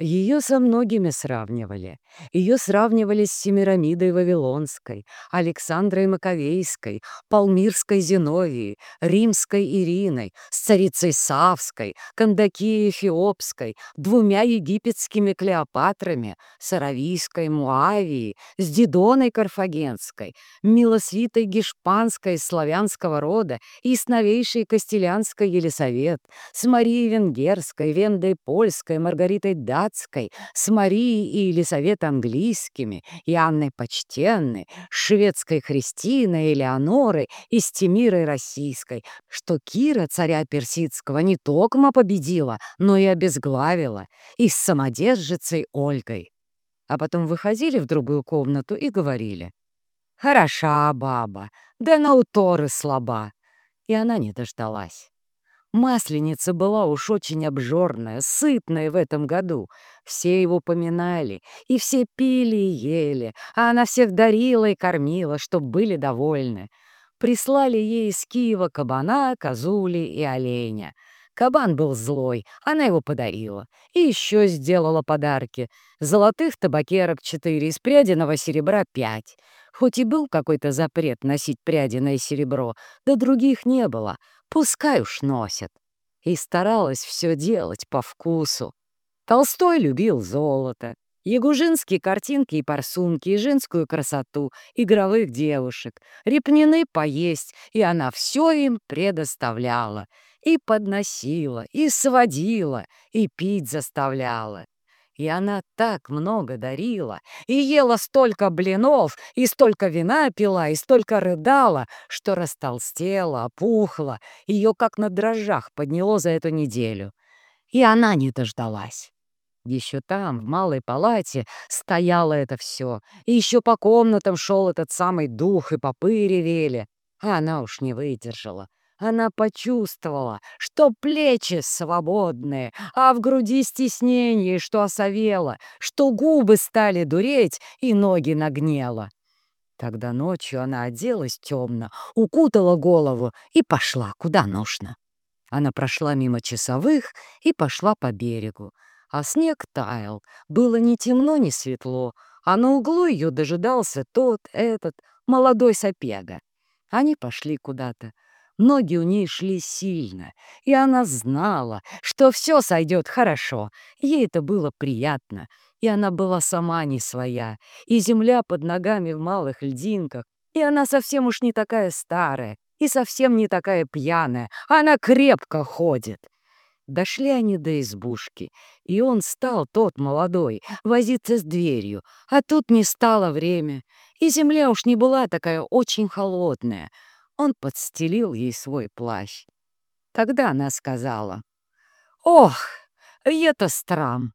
Ее со многими сравнивали. Ее сравнивали с Семирамидой Вавилонской, Александрой Маковейской, Палмирской Зиновией, Римской Ириной, с царицей Савской, Кандакией Эфиопской, двумя египетскими Клеопатрами, с Аравийской Муавией, с Дидоной Карфагенской, Милосвитой Гешпанской славянского рода и с новейшей Костелянской Елисавет, с Марией Венгерской, Вендой Польской, Маргаритой Дат, датской, с Марией и Елисавет английскими, и Анной Почтенной, с шведской Христиной, Элеонорой и с Тимирой российской, что Кира, царя персидского, не токмо победила, но и обезглавила, и с самодержицей Ольгой. А потом выходили в другую комнату и говорили, «Хороша баба, да на уторы слаба». И она не дождалась. Масленица была уж очень обжорная, сытная в этом году. Все его поминали, и все пили и ели, а она всех дарила и кормила, чтоб были довольны. Прислали ей из Киева кабана, козули и оленя. Кабан был злой, она его подарила. И еще сделала подарки. Золотых табакерок четыре, из прядиного серебра пять. Хоть и был какой-то запрет носить прядиное серебро, да других не было — Пускай уж носят. И старалась все делать по вкусу. Толстой любил золото, Ягужинские картинки и парсунки, и женскую красоту, игровых девушек, репнины поесть, и она все им предоставляла, и подносила, и сводила, и пить заставляла. И она так много дарила, и ела столько блинов, и столько вина пила, и столько рыдала, что растолстела, опухла, ее как на дрожжах подняло за эту неделю. И она не дождалась. Еще там, в малой палате, стояло это все, и еще по комнатам шел этот самый дух, и попы ревели. А она уж не выдержала. Она почувствовала, что плечи свободные, а в груди стеснение, что осовело, что губы стали дуреть и ноги нагнела. Тогда ночью она оделась темно, укутала голову и пошла, куда нужно. Она прошла мимо часовых и пошла по берегу. А снег таял, было ни темно, ни светло, а на углу ее дожидался тот, этот, молодой сапега. Они пошли куда-то. Ноги у ней шли сильно, и она знала, что все сойдет хорошо. Ей это было приятно, и она была сама не своя, и земля под ногами в малых льдинках, и она совсем уж не такая старая, и совсем не такая пьяная, она крепко ходит. Дошли они до избушки, и он стал, тот молодой, возиться с дверью, а тут не стало время, и земля уж не была такая очень холодная — он подстелил ей свой плащ. Тогда она сказала, «Ох, это страм!